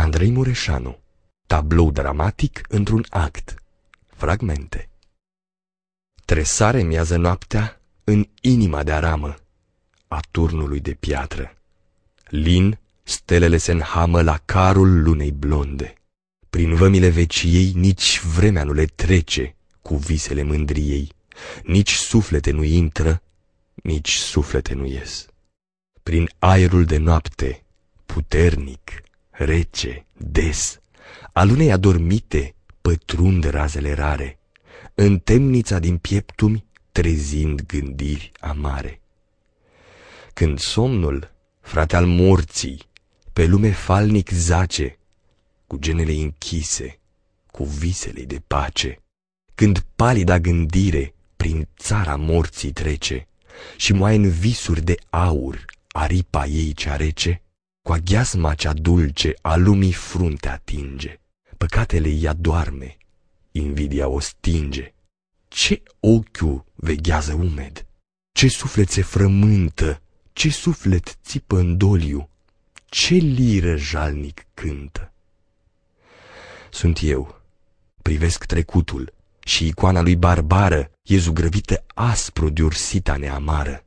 Andrei Mureșanu Tablou dramatic într-un act Fragmente Tresare miază noaptea în inima de aramă a turnului de piatră. Lin, stelele se înhamă la carul lunei blonde. Prin vămile veciei nici vremea nu le trece cu visele mândriei, nici suflete nu intră, nici suflete nu ies. Prin aerul de noapte, puternic, rece, des, al unei adormite pătrund razele rare, în temnița din pieptumi trezind gândiri amare. Când somnul, frate al morții, pe lume falnic zace, cu genele închise, cu visele de pace, când palida gândire prin țara morții trece și moaie în visuri de aur aripa ei cea rece, cu aghiasma cea dulce a lumii frunte atinge, păcatele ea doarme, invidia o stinge. Ce ochiul veghează umed, ce suflet se frământă, ce suflet țipă în doliu, ce liră jalnic cântă. Sunt eu, privesc trecutul și icoana lui barbară e zugrăvită aspru de ursita neamară.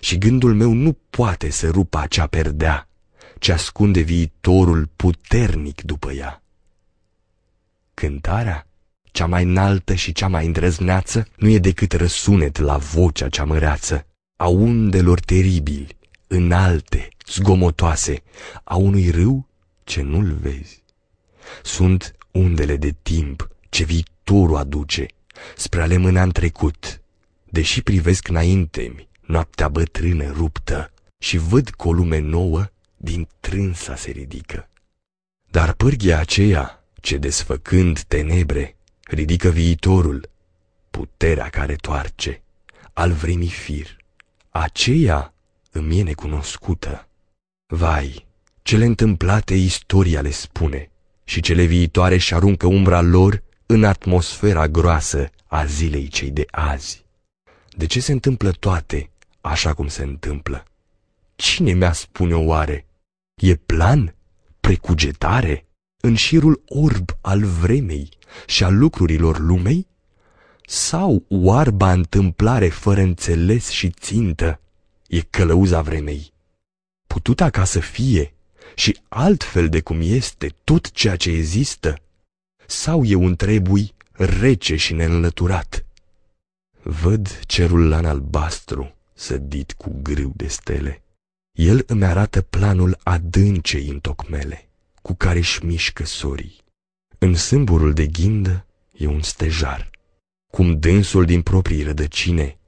Și gândul meu nu poate să rupă acea perdea, ce ascunde viitorul puternic după ea. Cântarea, cea mai înaltă și cea mai îndrăzneață, nu e decât răsunet la vocea cea măreață, a undelor teribili, înalte, zgomotoase, a unui râu ce nu-l vezi. Sunt undele de timp ce viitorul aduce, spre a le mâna în trecut, deși privesc înainte noaptea bătrână ruptă și văd că o lume nouă din trânsa se ridică. Dar pârghia aceea, ce desfăcând tenebre, ridică viitorul, puterea care toarce, al vremii fir, aceea îmi e necunoscută. Vai, cele întâmplate istoria le spune și cele viitoare și aruncă umbra lor în atmosfera groasă a zilei cei de azi. De ce se întâmplă toate așa cum se întâmplă? Cine mi-a spune oare? E plan? Precugetare? În șirul orb al vremei și al lucrurilor lumei? Sau oarba întâmplare fără înțeles și țintă e călăuza vremei? Pututa ca să fie și altfel de cum este tot ceea ce există? Sau e un trebui rece și neînlăturat? Văd cerul lan albastru, sădit cu grâu de stele. El îmi arată planul adâncei întocmele, cu care își mișcă sorii. În sâmburul de ghindă e un stejar, cum dânsul din proprii rădăcine,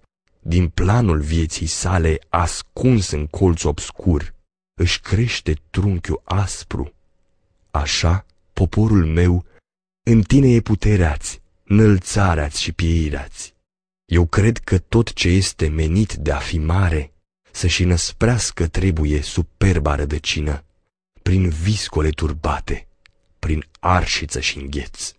din planul vieții sale ascuns în colț obscur, își crește trunchiul aspru. Așa, poporul meu, în tine e putereați, nălțareați și pieireați. Eu cred că tot ce este menit de a fi mare, să-și năsprească trebuie superba rădăcină, prin viscole turbate, prin arșiță și îngheț.